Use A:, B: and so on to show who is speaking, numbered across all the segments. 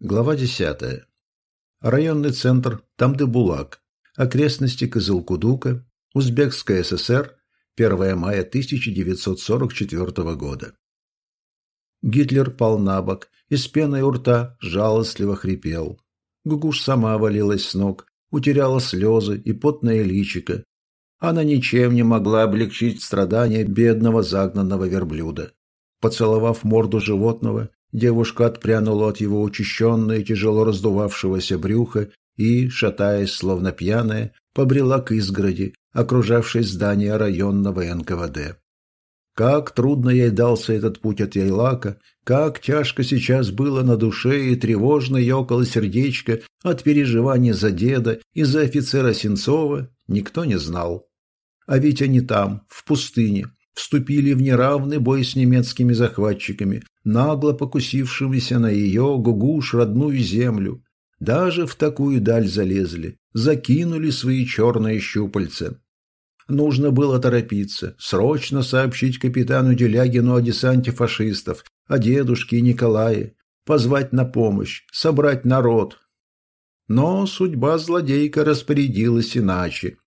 A: Глава 10. Районный центр Тамдыбулак. Окрестности Кызылкудука. Узбекская ССР. 1 мая 1944 года. Гитлер пал на бок и с пеной у рта жалостливо хрипел. Гугуш сама валилась с ног, утеряла слезы и потное личико. Она ничем не могла облегчить страдания бедного загнанного верблюда. Поцеловав морду животного, Девушка отпрянула от его учащенной, тяжело раздувавшегося брюха и, шатаясь, словно пьяная, побрела к изгороди, окружавшей здание районного НКВД. Как трудно ей дался этот путь от Яйлака, как тяжко сейчас было на душе и тревожно ёкало сердечко от переживаний за деда и за офицера Сенцова, никто не знал. А ведь они там, в пустыне, вступили в неравный бой с немецкими захватчиками, нагло покусившимися на ее, Гугуш, родную землю. Даже в такую даль залезли, закинули свои черные щупальца. Нужно было торопиться, срочно сообщить капитану Делягину о десанте фашистов, о дедушке Николае, позвать на помощь, собрать народ. Но судьба злодейка распорядилась иначе.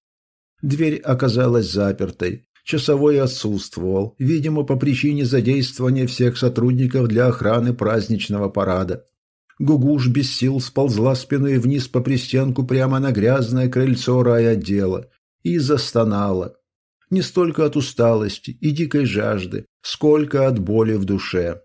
A: Дверь оказалась запертой, Часовой отсутствовал, видимо, по причине задействования всех сотрудников для охраны праздничного парада. Гугуш без сил сползла спиной вниз по пристенку прямо на грязное крыльцо райотдела и застонала. Не столько от усталости и дикой жажды, сколько от боли в душе.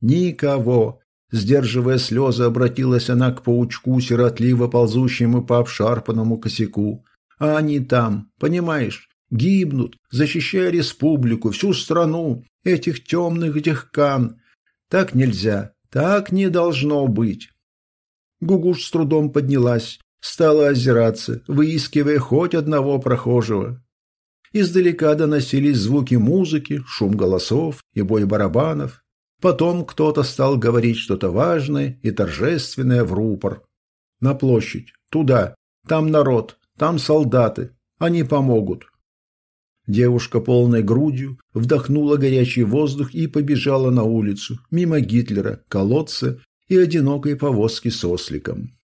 A: Никого. Сдерживая слезы, обратилась она к паучку, сиротливо ползущему по обшарпанному косяку. А они там, понимаешь, гибнут, защищая республику, всю страну, этих темных дехкан. Так нельзя, так не должно быть. Гугуш с трудом поднялась, стала озираться, выискивая хоть одного прохожего. Издалека доносились звуки музыки, шум голосов и бой барабанов. Потом кто-то стал говорить что-то важное и торжественное в рупор. На площадь, туда, там народ, там солдаты, они помогут. Девушка полной грудью вдохнула горячий воздух и побежала на улицу, мимо Гитлера, колодца и одинокой повозки с осликом.